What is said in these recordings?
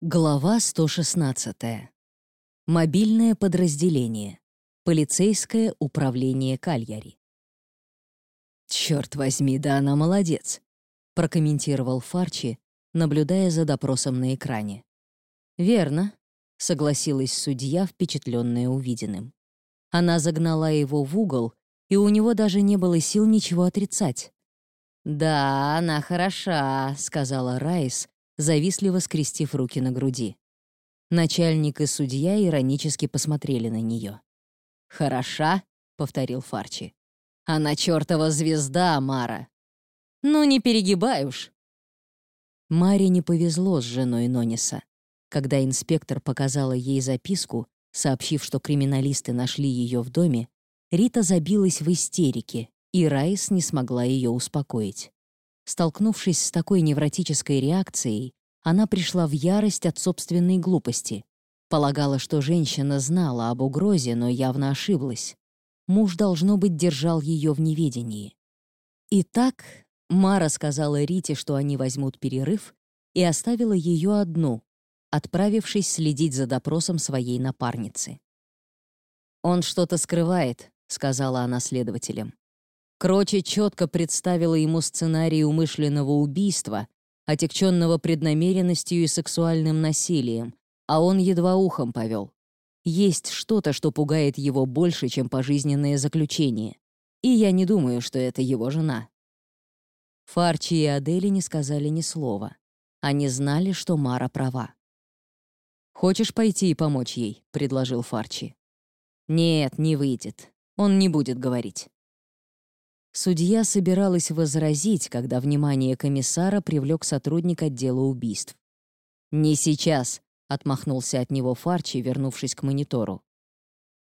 Глава 116. Мобильное подразделение. Полицейское управление Кальяри. «Черт возьми, да она молодец», — прокомментировал Фарчи, наблюдая за допросом на экране. «Верно», — согласилась судья, впечатленная увиденным. Она загнала его в угол, и у него даже не было сил ничего отрицать. «Да, она хороша», — сказала Райс, завистливо скрестив руки на груди. Начальник и судья иронически посмотрели на нее. «Хороша?» — повторил Фарчи. «Она чертова звезда, Мара!» «Ну, не перегибай уж!» Маре не повезло с женой Нониса. Когда инспектор показала ей записку, сообщив, что криминалисты нашли ее в доме, Рита забилась в истерике, и Райс не смогла ее успокоить. Столкнувшись с такой невротической реакцией, она пришла в ярость от собственной глупости. Полагала, что женщина знала об угрозе, но явно ошиблась. Муж, должно быть, держал ее в неведении. Итак, Мара сказала Рите, что они возьмут перерыв, и оставила ее одну, отправившись следить за допросом своей напарницы. «Он что-то скрывает», — сказала она следователям. Кроче четко представила ему сценарий умышленного убийства, отягченного преднамеренностью и сексуальным насилием, а он едва ухом повел. Есть что-то, что пугает его больше, чем пожизненное заключение. И я не думаю, что это его жена. Фарчи и Адели не сказали ни слова. Они знали, что Мара права. «Хочешь пойти и помочь ей?» — предложил Фарчи. «Нет, не выйдет. Он не будет говорить». Судья собиралась возразить, когда внимание комиссара привлек сотрудник отдела убийств. «Не сейчас», — отмахнулся от него Фарчи, вернувшись к монитору.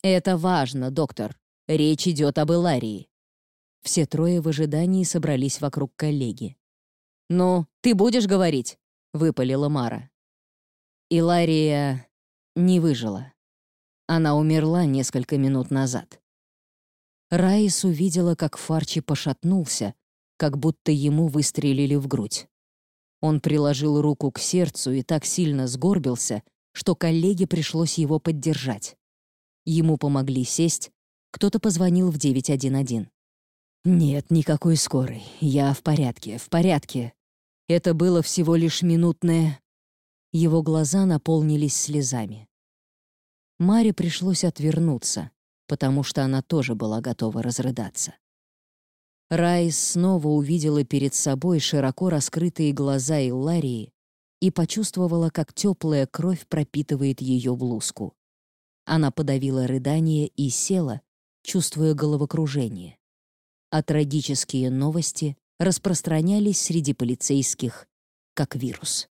«Это важно, доктор. Речь идет об Иларии». Все трое в ожидании собрались вокруг коллеги. «Ну, ты будешь говорить?» — выпалила Мара. Илария не выжила. Она умерла несколько минут назад. Раис увидела, как Фарчи пошатнулся, как будто ему выстрелили в грудь. Он приложил руку к сердцу и так сильно сгорбился, что коллеге пришлось его поддержать. Ему помогли сесть, кто-то позвонил в 911. «Нет, никакой скорой. Я в порядке, в порядке. Это было всего лишь минутное...» Его глаза наполнились слезами. Маре пришлось отвернуться потому что она тоже была готова разрыдаться. Райс снова увидела перед собой широко раскрытые глаза Илларии и почувствовала, как теплая кровь пропитывает ее блузку. Она подавила рыдание и села, чувствуя головокружение. А трагические новости распространялись среди полицейских, как вирус.